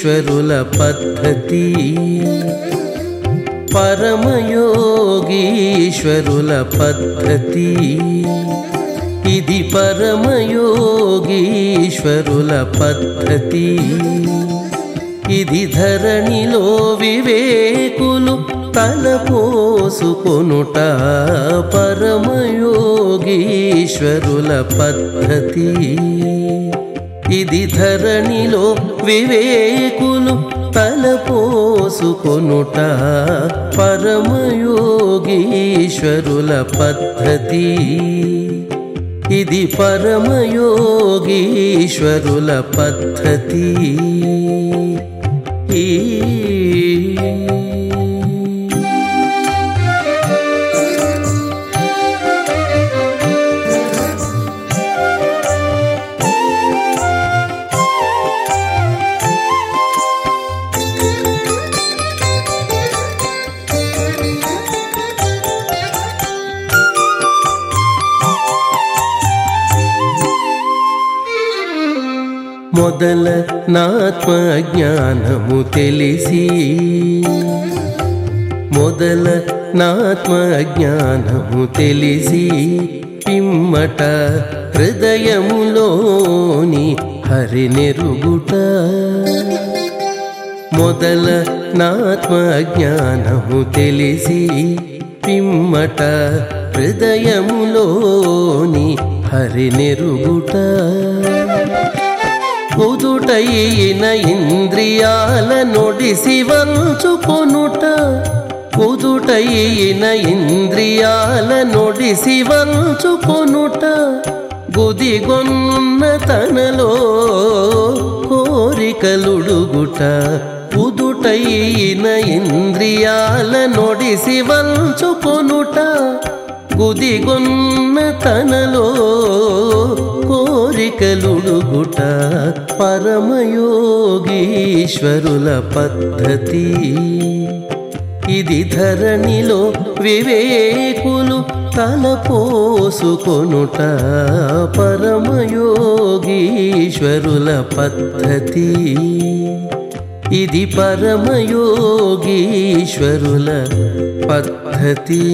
ఈశ్వరుల పద్ధతి. పరమయోగీశ్వరుల పద్ధతి. ఇది పరమయోగీశ్వరుల పద్ధతి. ఇది ధరణిలో వివేకులు తలపోసుకొనుట పరమయోగీశ్వరుల పద్ధతి. ఇది ధరణిలో వివేకులు తలపోసుకొనుట పరమయోగీశ్వరుల పద్ధతి. ఇది పరమయోగీశ్వరుల పద్ధతి. ఈ మొదల నాత్మజ్ఞానము తెలిసి మొదల నాత్మజ్ఞానము తెలిసి పిమ్మట హృదయములోని హరి నెరుగుట మొదల నాత్మజ్ఞానము తెలిసి పిమ్మట హృదయములోని హరి నెరుగుట ఇంద్రియాల నొడిసి వంచుకొనుట కుదుటైన ఇంద్రియాల నొడిసి వంచుకొనుట గుదిగొన్న తనలో కోరికలుడుగుట. కుదుటైన ఇంద్రియాల నొడిసి వంచుకొనుట గుదిగొన్న తనలో కోరికలుడుగుట పరమయోగీశ్వరుల పద్ధతి. ఇది ధరణిలో వివేకులు తలపోసుకొనుట పరమయోగీశ్వరుల పద్ధతి. ఇది పరమయోగీశ్వరుల పద్ధతి.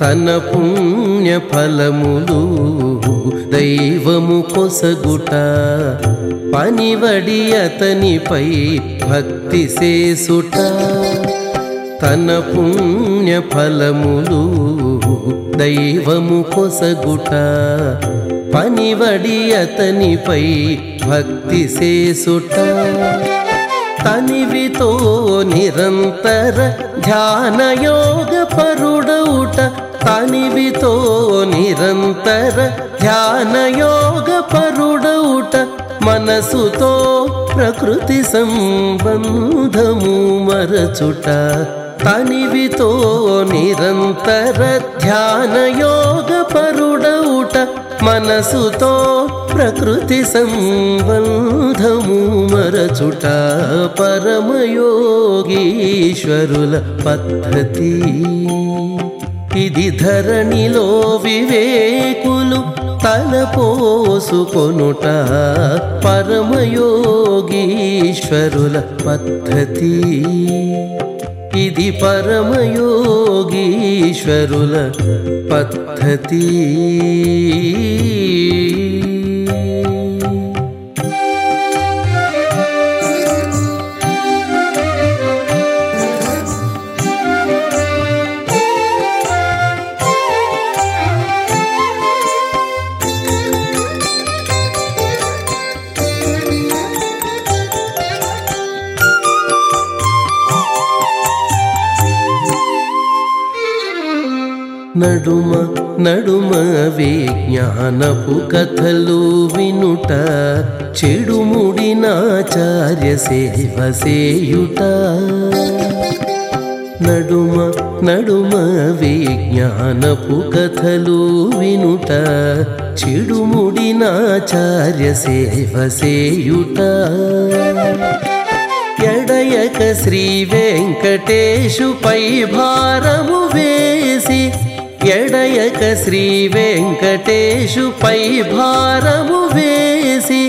తన పుణ్య ఫలములు దైవము కొసగుట. పనివడి అతనిపై భక్తి చేసుట. తన పుణ్య ఫలములు దైవము కొసగుట. పనివడి అతనిపై భక్తి చేసుట. తనివితో నిరంతర ధ్యానయోగ పరుడౌట अनि वितो निरन्तर ध्यानयोग परुडऊट मनसुतो प्रकृतिसंबन्धमु मरचुट अनि वितो निरन्तर ध्यानयोग परुड उट मनसुतो प्रकृतिसंबन्धमु मरचुट परमयोगीश्वरु पद्धति సంబంధము మరచుట పరమయోగీశ్వరుల పద్ధతి ఇది ధరణిలో వివేకులు తలపోసుకొనుట పరమయోగీశ్వరుల పద్ధతి ఇది పరమయోగీశ్వరుల పద్ధతి నడుమ నడుమ విజ్ఞానపు కథలు వినుట చెడుముడినాచార్య సేవ సేయుట నడుమ నడుమ విజ్ఞానపు కథలు వినుట చెడుముడినాచార్య సేవ సేయుట ఎడయక శ్రీ వెంకటేశుపై భారము వేసి ఎడయక శ్రీ వెంకటేశుపై భారము వేసి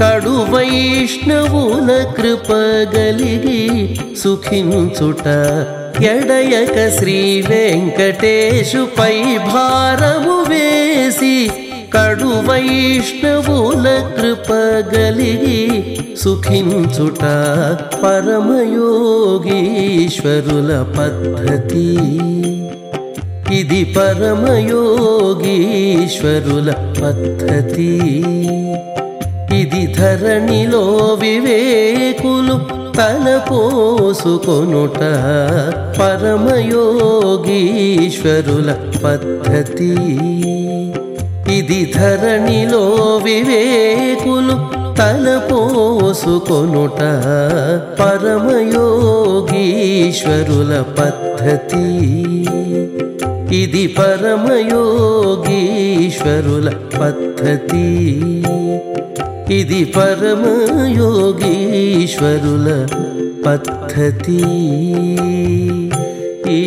కడు వైష్ణవుల కృప గలిగి సుఖించుట ఎడయక శ్రీ వెంకటేశుపై భారము వేసి కడు వైష్ణవుల కృప గలిగి సుఖించుట పరమయోగీశ్వరుల పద్ధతి ఇది పరమయోగీశ్వరుల పద్ధతి. ఇది ధరణిలో వివేకులు తలపోసుకొనుట పరమయోగీశ్వరుల పద్ధతి. ఇది ధరణిలో వివేకులు తలపోసుకొనుట పరమయోగీశ్వరుల పద్ధతి. ఇది పరమయోగీశ్వరుల పద్ధతి ఇది పరమయోగీశ్వరుల పద్ధతి ఈ